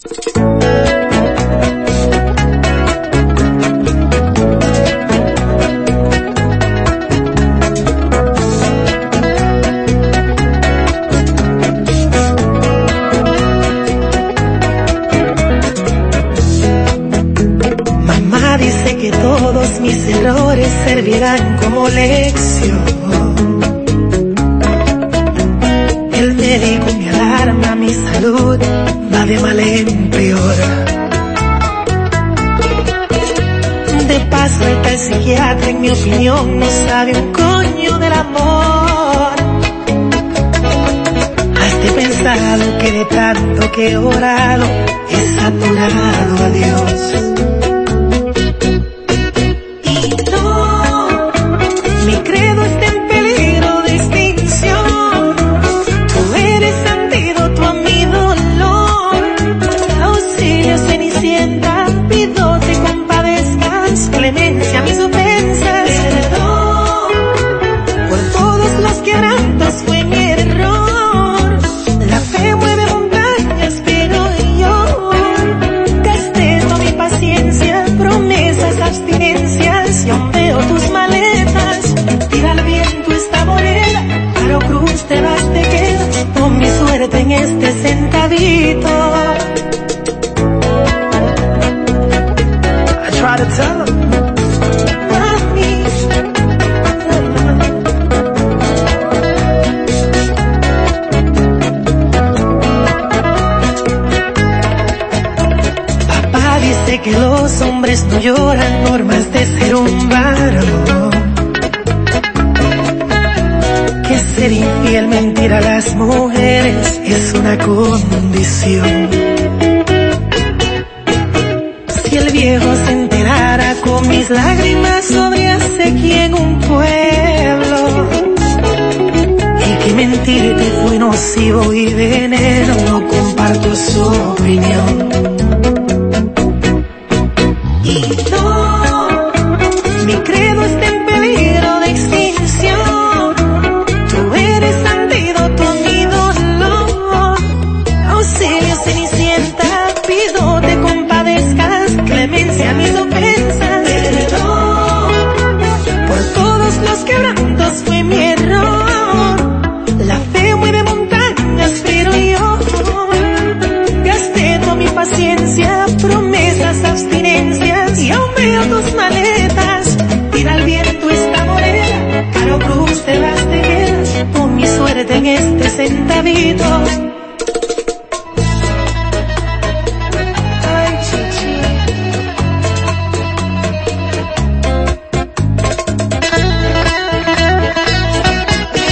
Mamá dice que todos mis errores servirán como lección. Paso está el psiquiatra, en mi opinión, no sabe un coño del amor. Has pensado que de tanto que he orado, he saturado a Dios. Clemencia mis ofensas. Perdón por todos los quebrantos fue mi error. La fe mueve montañas, pero yo toda mi paciencia, promesas, abstinencias. Y veo tus maletas. Tira al viento esta morena, Caro Cruz te vas, te quedas. Con mi suerte en este sentadito. Que los hombres no lloran normas de ser un varón. Que ser infiel, mentir a las mujeres es una condición. Si el viejo se enterara con mis lágrimas sobre sequía en un pueblo. Y que mentirte fue nocivo y veneno, no comparto su opinión.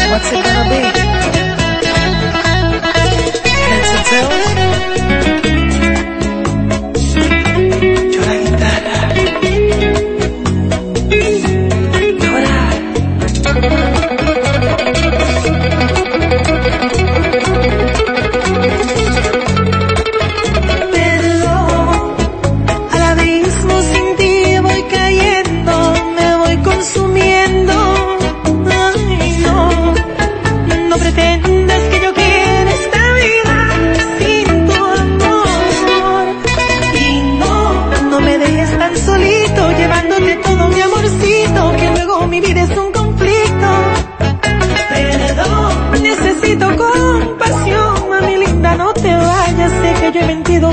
What's it gonna be?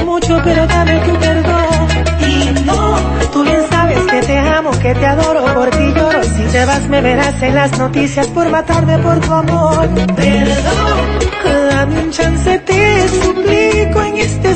Mucho, pero dame tu perdón. Y no, tú bien sabes que te amo, que te adoro, por ti lloro, si te vas me verás en las noticias por matarme por tu amor. Perdón, dame un chance, te suplico en este